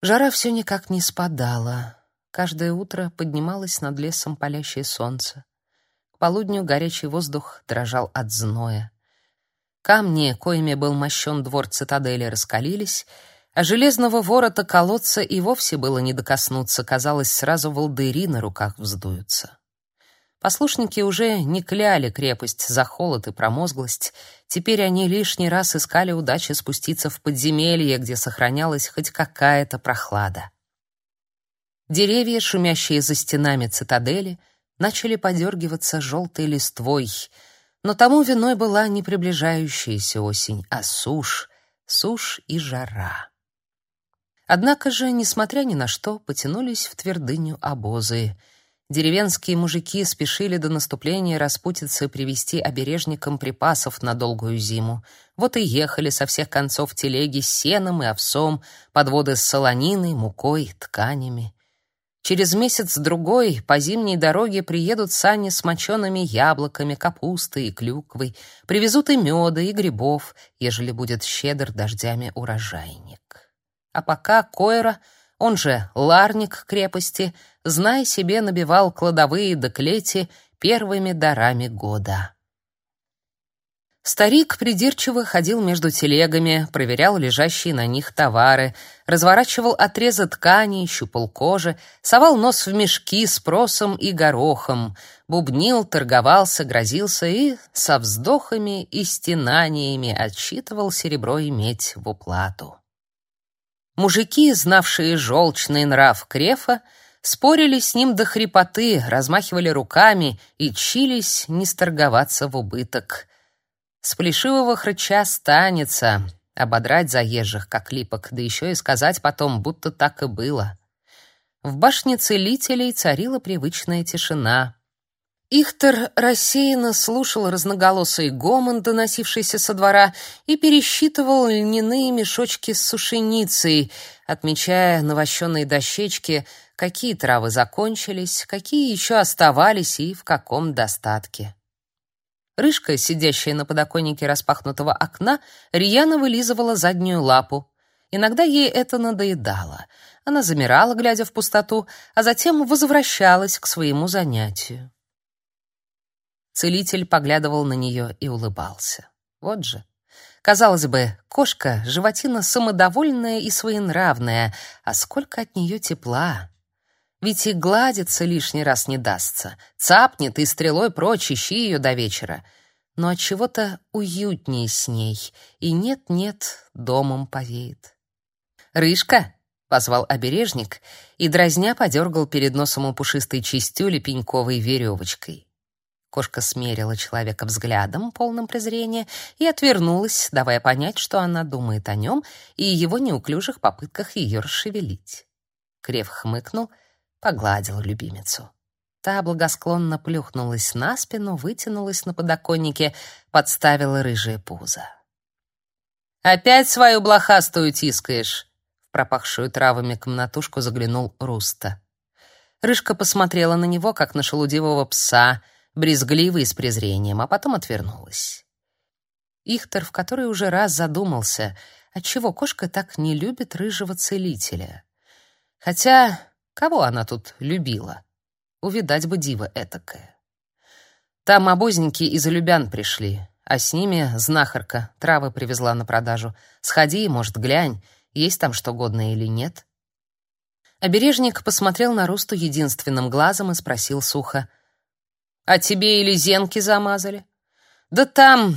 Жара все никак не спадала. Каждое утро поднималось над лесом палящее солнце. К полудню горячий воздух дрожал от зноя. Камни, коими был мощен двор цитадели, раскалились, а железного ворота колодца и вовсе было не докоснуться, казалось, сразу волдыри на руках вздуются. Послушники уже не кляли крепость за холод и промозглость, теперь они лишний раз искали удачи спуститься в подземелье, где сохранялась хоть какая-то прохлада. Деревья, шумящие за стенами цитадели, начали подергиваться желтой листвой, но тому виной была не приближающаяся осень, а сушь, сушь и жара. Однако же, несмотря ни на что, потянулись в твердыню обозы. Деревенские мужики спешили до наступления распутицы привезти обережникам припасов на долгую зиму. Вот и ехали со всех концов телеги с сеном и овсом, подводы с солониной, мукой, тканями. Через месяц-другой по зимней дороге приедут сани с мочеными яблоками, капустой и клюквой, привезут и меда, и грибов, ежели будет щедр дождями урожайник. А пока Койра, он же ларник крепости, знай себе, набивал кладовые до клети первыми дарами года. Старик придирчиво ходил между телегами, проверял лежащие на них товары, разворачивал отрезы ткани, щупал кожи, совал нос в мешки с просом и горохом, бубнил, торговался, грозился и со вздохами и стенаниями отсчитывал серебро и медь в уплату. Мужики, знавшие желчный нрав Крефа, спорили с ним до хрипоты, размахивали руками и чились не сторговаться в убыток — с плешивого хрыча станется ободрать заезжих, как липок, да еще и сказать потом, будто так и было. В башне целителей царила привычная тишина. Ихтер рассеянно слушал разноголосый гомон, доносившийся со двора, и пересчитывал льняные мешочки с сушеницей, отмечая на дощечке, какие травы закончились, какие еще оставались и в каком достатке. Рыжка, сидящая на подоконнике распахнутого окна, рьяно вылизывала заднюю лапу. Иногда ей это надоедало. Она замирала, глядя в пустоту, а затем возвращалась к своему занятию. Целитель поглядывал на нее и улыбался. Вот же. Казалось бы, кошка — животина самодовольная и своенравная, а сколько от нее тепла. Ведь и гладиться лишний раз не дастся. Цапнет и стрелой прочь, ищи ее до вечера. Но от чего-то уютнее с ней, и нет-нет, домом повеет. «Рыжка!» — позвал обережник, и дразня подергал перед носом у пушистой чистюли пеньковой веревочкой. Кошка смерила человека взглядом, полным презрения, и отвернулась, давая понять, что она думает о нем и его неуклюжих попытках ее расшевелить. Крев хмыкнул — погладил любимицу. Та благосклонно плюхнулась на спину, вытянулась на подоконнике, подставила рыжее пузо. «Опять свою блохастую тискаешь?» В пропахшую травами комнатушку заглянул Руста. Рыжка посмотрела на него, как на шелудивого пса, брезгливо и с презрением, а потом отвернулась. Ихтер в который уже раз задумался, отчего кошка так не любит рыжего целителя. Хотя Кого она тут любила? Увидать бы диво этакое. Там обозники из Любян пришли, а с ними знахарка травы привезла на продажу. Сходи, может, глянь, есть там что годное или нет. Обережник посмотрел на Русту единственным глазом и спросил сухо: "А тебе или зенки замазали?" "Да там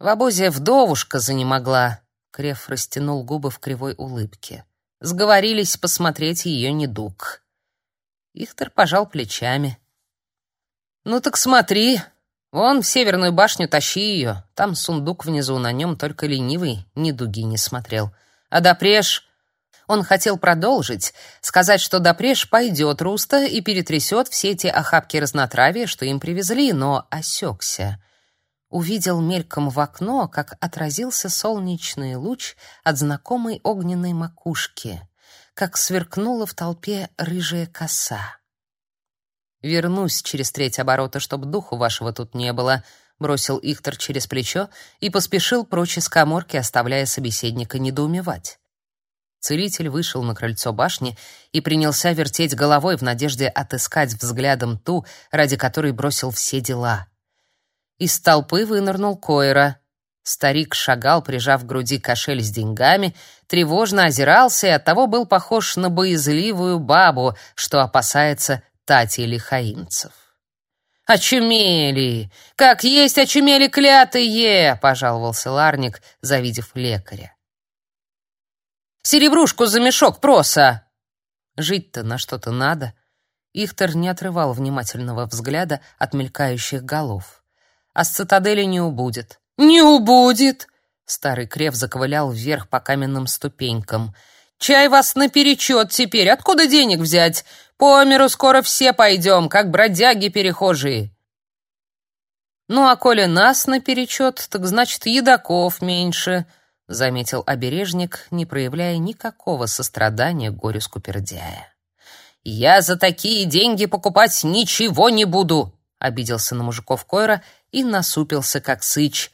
в обозе вдовушка занемогла". Креф растянул губы в кривой улыбке. Сговорились посмотреть ее недуг. Ихтер пожал плечами. «Ну так смотри, вон в северную башню тащи ее. Там сундук внизу, на нем только ленивый недуги не смотрел. А допреж...» Он хотел продолжить, сказать, что допреж пойдет Руста и перетрясет все эти охапки разнотравия, что им привезли, но осекся — увидел мельком в окно, как отразился солнечный луч от знакомой огненной макушки, как сверкнула в толпе рыжая коса. «Вернусь через треть оборота, чтобы духу вашего тут не было», — бросил Ихтер через плечо и поспешил прочь из каморки, оставляя собеседника недоумевать. Целитель вышел на крыльцо башни и принялся вертеть головой в надежде отыскать взглядом ту, ради которой бросил все дела. Из толпы вынырнул Койра. Старик шагал, прижав к груди кошель с деньгами, тревожно озирался и оттого был похож на боязливую бабу, что опасается тати лихаимцев. «Очумели! Как есть очумели клятые!» — пожаловался Ларник, завидев лекаря. «Серебрушку за мешок проса!» Жить-то на что-то надо. Ихтер не отрывал внимательного взгляда от мелькающих голов. А с цитадели не убудет. «Не убудет!» Старый крев заковылял вверх по каменным ступенькам. «Чай вас наперечет теперь! Откуда денег взять? По миру скоро все пойдем, как бродяги-перехожие!» «Ну, а коли нас наперечет, так значит, едоков меньше», — заметил обережник, не проявляя никакого сострадания к горю скупердяя. «Я за такие деньги покупать ничего не буду!» — обиделся на мужиков Койра и насупился, как сыч,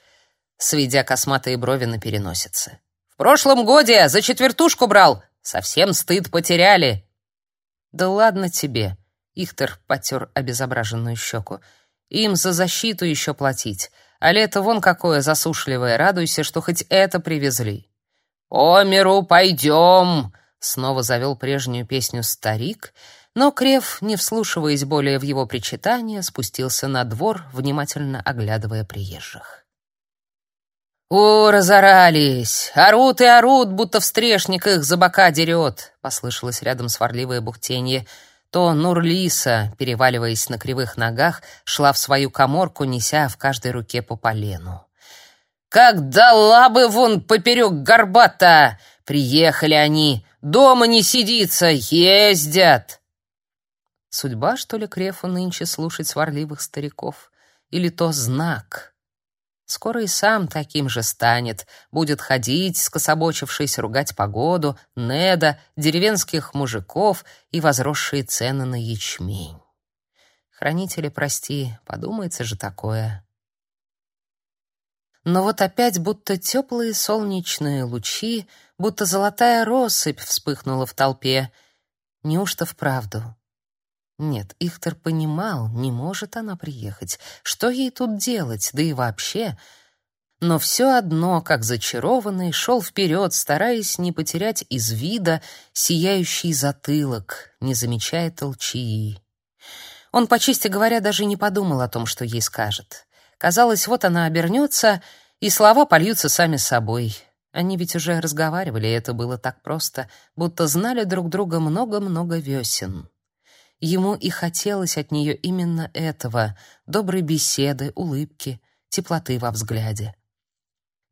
сведя косматые брови на переносице. «В прошлом годе за четвертушку брал. Совсем стыд потеряли». «Да ладно тебе», — Ихтер потер обезображенную щеку. «Им за защиту еще платить. А лето вон какое засушливое. Радуйся, что хоть это привезли». «По миру пойдем», — снова завел прежнюю песню старик, но Крев, не вслушиваясь более в его причитания, спустился на двор, внимательно оглядывая приезжих. «О, разорались! Орут и орут, будто встрешник их за бока дерет!» — послышалось рядом сварливое бухтенье. То Нурлиса, переваливаясь на кривых ногах, шла в свою коморку, неся в каждой руке по полену. «Как дала бы вон поперек горбата! Приехали они! Дома не сидится, ездят!» Судьба, что ли, Крефу нынче слушать сварливых стариков? Или то знак? Скоро и сам таким же станет, будет ходить, скособочившись, ругать погоду, неда, деревенских мужиков и возросшие цены на ячмень. Хранители, прости, подумается же такое. Но вот опять будто теплые солнечные лучи, будто золотая россыпь вспыхнула в толпе. Неужто вправду? Нет, Ихтер понимал, не может она приехать. Что ей тут делать, да и вообще... Но все одно, как зачарованный, шел вперед, стараясь не потерять из вида сияющий затылок, не замечая толчии. Он, по чести говоря, даже не подумал о том, что ей скажет. Казалось, вот она обернется, и слова польются сами собой. Они ведь уже разговаривали, и это было так просто, будто знали друг друга много-много весен. Ему и хотелось от нее именно этого — доброй беседы, улыбки, теплоты во взгляде.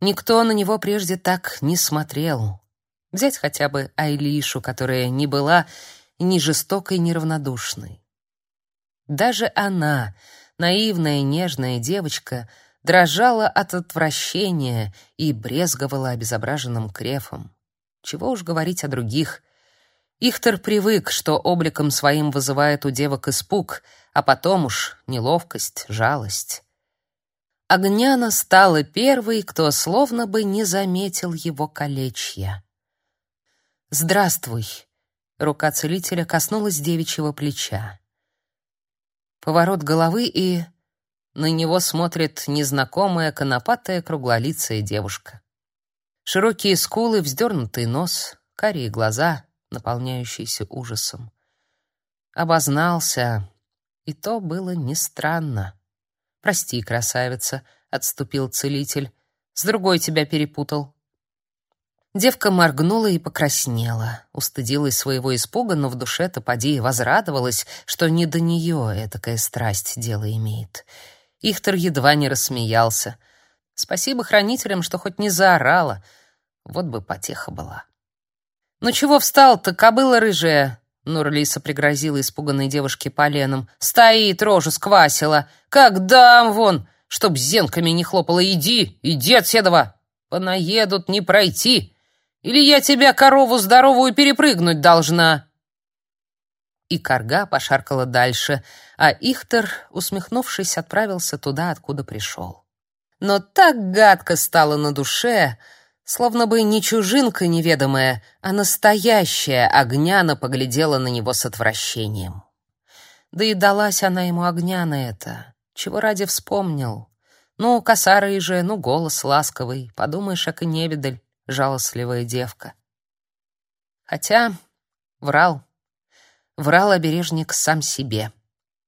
Никто на него прежде так не смотрел. Взять хотя бы Айлишу, которая не была ни жестокой, ни равнодушной. Даже она, наивная нежная девочка, дрожала от отвращения и брезговала обезображенным крефом. Чего уж говорить о других, Ихтер привык, что обликом своим вызывает у девок испуг, а потом уж неловкость, жалость. Огняна стала первой, кто словно бы не заметил его колечья. «Здравствуй!» — рука целителя коснулась девичьего плеча. Поворот головы, и на него смотрит незнакомая конопатая круглолицая девушка. Широкие скулы, вздернутый нос, карие глаза — наполняющийся ужасом. Обознался, и то было не странно. «Прости, красавица», — отступил целитель, — «с другой тебя перепутал». Девка моргнула и покраснела, устыдилась своего испуга, но в душе-то и возрадовалась, что не до нее этакая страсть дело имеет. Ихтер едва не рассмеялся. Спасибо хранителям, что хоть не заорала. Вот бы потеха была. «Ну чего встал-то, кобыла рыжая?» Нурлиса пригрозила испуганной девушке поленом. «Стоит, рожу сквасила! Как дам вон! Чтоб зенками не хлопала! Иди, иди отседова! Понаедут, не пройти! Или я тебя, корову здоровую, перепрыгнуть должна!» И корга пошаркала дальше, а Ихтер, усмехнувшись, отправился туда, откуда пришел. Но так гадко стало на душе, Словно бы не чужинка неведомая, а настоящая Огняна поглядела на него с отвращением. Да и далась она ему Огняна это, чего ради вспомнил. Ну, косарый же, ну, голос ласковый, подумаешь, как и невидаль, жалостливая девка. Хотя врал, врал обережник сам себе.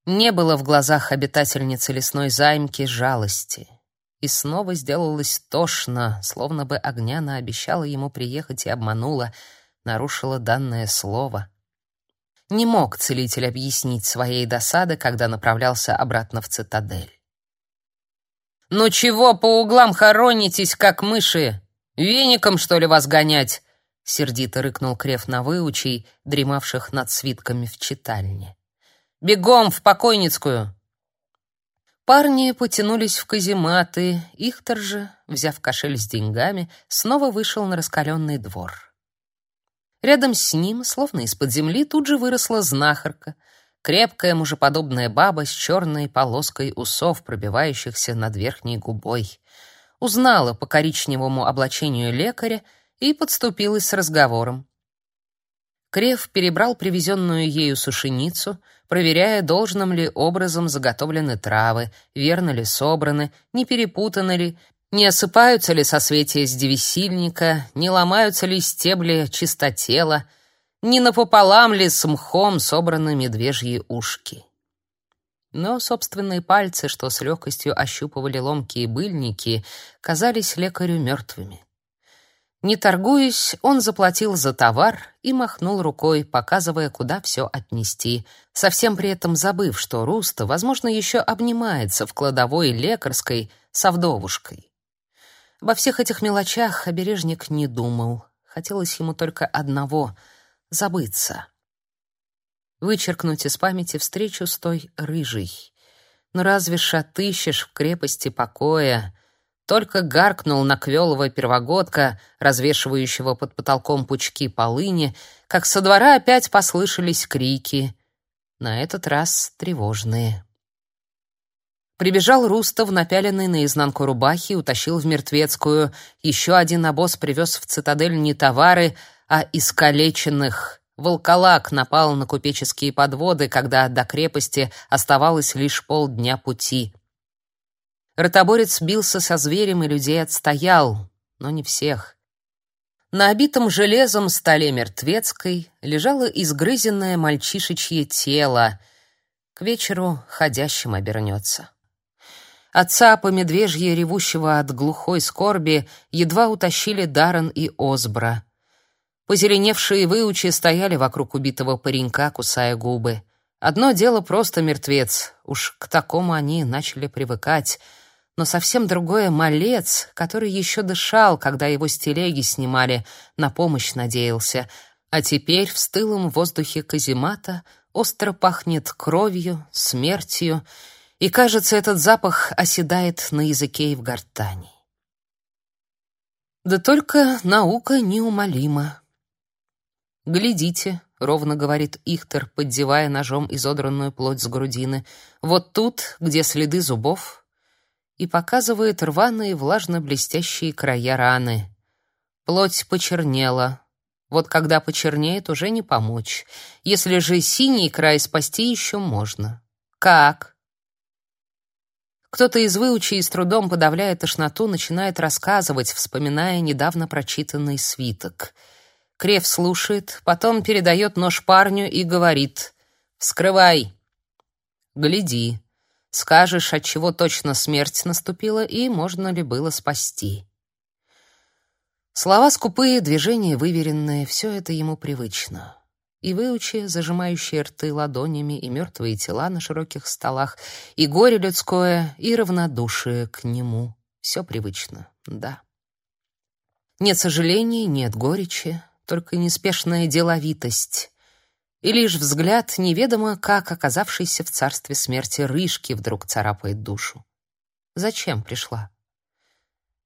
Не было в глазах обитательницы лесной займки жалости. И снова сделалось тошно, словно бы Огняна обещала ему приехать и обманула, нарушила данное слово. Не мог целитель объяснить своей досады, когда направлялся обратно в цитадель. «Ну чего по углам хоронитесь, как мыши? Веником, что ли, вас гонять?» — сердито рыкнул Крев на выучей, дремавших над свитками в читальне. «Бегом в покойницкую!» Парни потянулись в казематы, Ихтер же, взяв кошель с деньгами, снова вышел на раскаленный двор. Рядом с ним, словно из-под земли, тут же выросла знахарка — Крепкая мужеподобная баба с черной полоской усов, пробивающихся над верхней губой. Узнала по коричневому облачению лекаря и подступилась с разговором. Крев перебрал привезенную ею сушеницу, проверяя, должным ли образом заготовлены травы, верно ли собраны, не перепутаны ли, не осыпаются ли соцветия с девисильника, не ломаются ли стебли чистотела — не напополам ли с мхом собраны медвежьи ушки. Но собственные пальцы, что с легкостью ощупывали ломкие быльники, казались лекарю мертвыми. Не торгуясь, он заплатил за товар и махнул рукой, показывая, куда все отнести, совсем при этом забыв, что Руста, возможно, еще обнимается в кладовой лекарской с вдовушкой. Обо всех этих мелочах обережник не думал. Хотелось ему только одного — забыться. Вычеркнуть из памяти встречу с той рыжей. Но разве ж отыщешь в крепости покоя? Только гаркнул на квелого первогодка, развешивающего под потолком пучки полыни, как со двора опять послышались крики, на этот раз тревожные. Прибежал Рустов, напяленный наизнанку рубахи, утащил в мертвецкую. Еще один обоз привез в цитадель не товары, а искалеченных. Волколак напал на купеческие подводы, когда до крепости оставалось лишь полдня пути. Ротоборец бился со зверем и людей отстоял, но не всех. На обитом железом столе мертвецкой лежало изгрызенное мальчишечье тело. К вечеру ходящим обернется. Отца по медвежье ревущего от глухой скорби едва утащили Даран и Озбра. Позеленевшие выучи стояли вокруг убитого паренька, кусая губы. Одно дело просто мертвец, уж к такому они начали привыкать, но совсем другое — малец, который еще дышал, когда его с телеги снимали, на помощь надеялся, а теперь в стылом воздухе каземата остро пахнет кровью, смертью, и, кажется, этот запах оседает на языке и в гортани. Да только наука неумолима. «Глядите», — ровно говорит Ихтер, поддевая ножом изодранную плоть с грудины, «вот тут, где следы зубов», и показывает рваные влажно-блестящие края раны. Плоть почернела. Вот когда почернеет, уже не помочь. Если же синий край спасти еще можно. Как? Кто-то из выучей с трудом подавляя тошноту, начинает рассказывать, вспоминая недавно прочитанный свиток — Крев слушает, потом передает нож парню и говорит «Вскрывай». «Гляди. Скажешь, от чего точно смерть наступила и можно ли было спасти». Слова скупые, движения выверенные, все это ему привычно. И выучи, зажимающие рты ладонями, и мертвые тела на широких столах, и горе людское, и равнодушие к нему. Все привычно, да. Нет сожалений, нет горечи, только неспешная деловитость. И лишь взгляд неведомо как оказавшийся в царстве смерти рыжки вдруг царапает душу. Зачем пришла?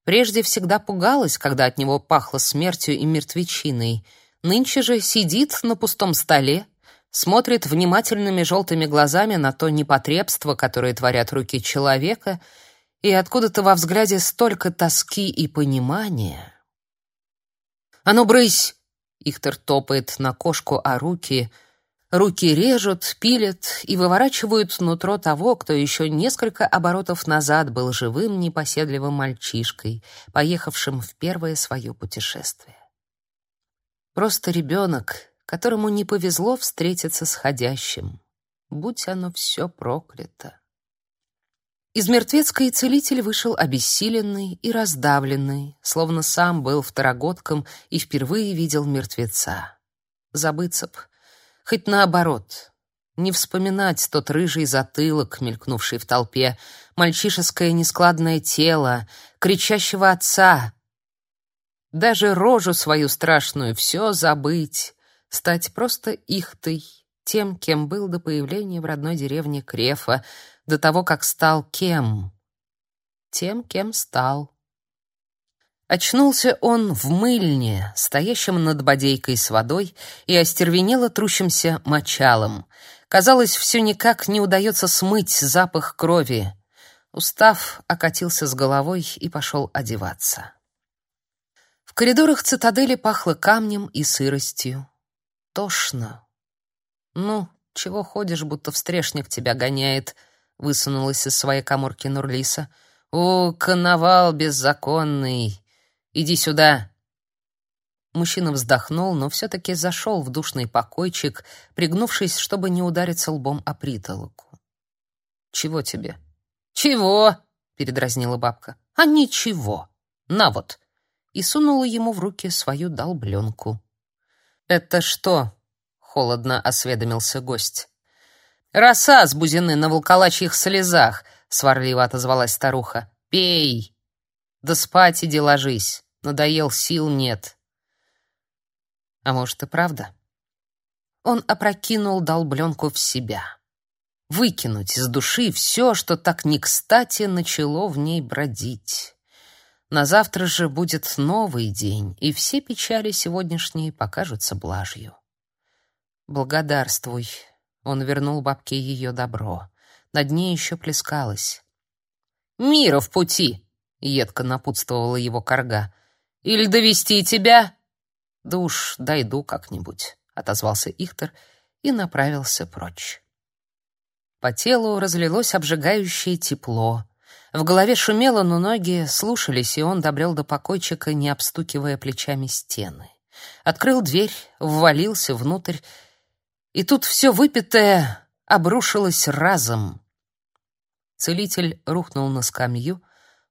Прежде всегда пугалась, когда от него пахло смертью и мертвечиной. Нынче же сидит на пустом столе, смотрит внимательными желтыми глазами на то непотребство, которое творят руки человека, и откуда-то во взгляде столько тоски и понимания. «А ну, брысь!» Ихтер топает на кошку, а руки... Руки режут, пилят и выворачивают нутро того, кто еще несколько оборотов назад был живым, непоседливым мальчишкой, поехавшим в первое свое путешествие. Просто ребенок, которому не повезло встретиться с ходящим. Будь оно все проклято. Из мертвецкой целитель вышел обессиленный и раздавленный, словно сам был второгодком и впервые видел мертвеца. Б, хоть наоборот, не вспоминать тот рыжий затылок, мелькнувший в толпе, мальчишеское нескладное тело, кричащего отца. Даже рожу свою страшную все забыть, стать просто ихтой, тем, кем был до появления в родной деревне Крефа, до того, как стал кем? Тем, кем стал. Очнулся он в мыльне, стоящем над бодейкой с водой и остервенело трущимся мочалом. Казалось, все никак не удается смыть запах крови. Устав, окатился с головой и пошел одеваться. В коридорах цитадели пахло камнем и сыростью. Тошно. Ну, чего ходишь, будто встрешник тебя гоняет, высунулась из своей каморки Нурлиса. «О, коновал беззаконный! Иди сюда!» Мужчина вздохнул, но все-таки зашел в душный покойчик, пригнувшись, чтобы не удариться лбом о притолоку. «Чего тебе?» «Чего?» — передразнила бабка. «А ничего. На вот!» И сунула ему в руки свою долбленку. «Это что?» — холодно осведомился гость. «Роса с бузины на волколачьих слезах», — сварливо отозвалась старуха. «Пей! Да спать иди ложись, надоел, сил нет». А может и правда? Он опрокинул долбленку в себя. Выкинуть из души все, что так не кстати начало в ней бродить. На завтра же будет новый день, и все печали сегодняшние покажутся блажью. «Благодарствуй», он вернул бабке ее добро. На дне еще плескалось. «Мира в пути!» — едко напутствовала его корга. «Или довести тебя?» «Да уж дойду как-нибудь», — отозвался Ихтер и направился прочь. По телу разлилось обжигающее тепло. В голове шумело, но ноги слушались, и он добрел до покойчика, не обстукивая плечами стены. Открыл дверь, ввалился внутрь и тут все выпитое обрушилось разом. Целитель рухнул на скамью,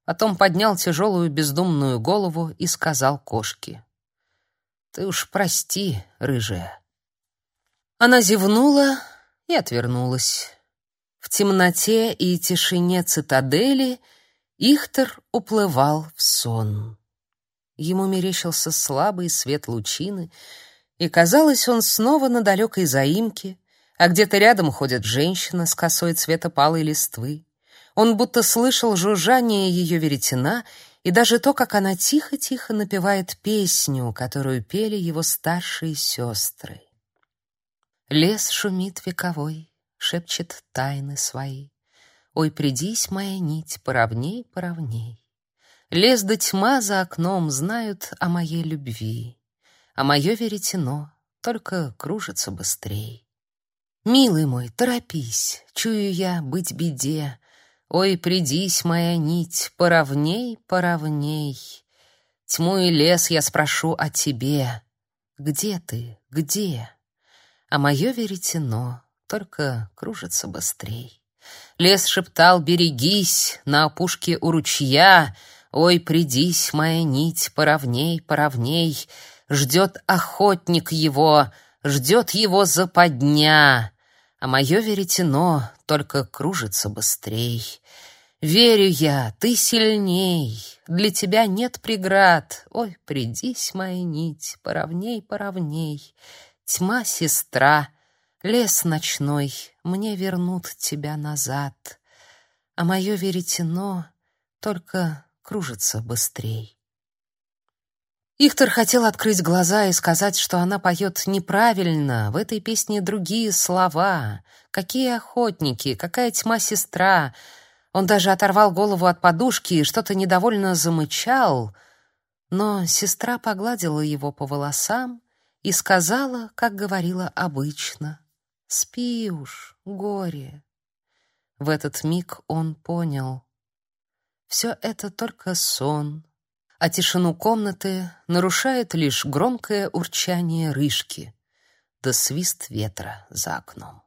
потом поднял тяжелую бездумную голову и сказал кошке. «Ты уж прости, рыжая». Она зевнула и отвернулась. В темноте и тишине цитадели Ихтер уплывал в сон. Ему мерещился слабый свет лучины — и казалось, он снова на далекой заимке, а где-то рядом ходит женщина с косой цвета палой листвы. Он будто слышал жужжание ее веретена и даже то, как она тихо-тихо напевает песню, которую пели его старшие сестры. Лес шумит вековой, шепчет тайны свои. Ой, придись, моя нить, поровней, поровней. Лес да тьма за окном знают о моей любви а мое веретено только кружится быстрей. Милый мой, торопись, чую я быть беде. Ой, придись, моя нить, поровней, поровней. Тьму и лес я спрошу о тебе. Где ты, где? А мое веретено только кружится быстрей. Лес шептал «Берегись!» на опушке у ручья. Ой, придись, моя нить, поровней, поровней ждет охотник его, ждет его западня, а мое веретено только кружится быстрей. Верю я, ты сильней, для тебя нет преград. Ой, придись, моя нить, поровней, поровней. Тьма, сестра, лес ночной, мне вернут тебя назад. А мое веретено только кружится быстрей. Ихтер хотел открыть глаза и сказать, что она поет неправильно, в этой песне другие слова. Какие охотники, какая тьма сестра. Он даже оторвал голову от подушки и что-то недовольно замычал. Но сестра погладила его по волосам и сказала, как говорила обычно: "Спи уж, горе". В этот миг он понял: все это только сон, а тишину комнаты нарушает лишь громкое урчание рыжки да свист ветра за окном.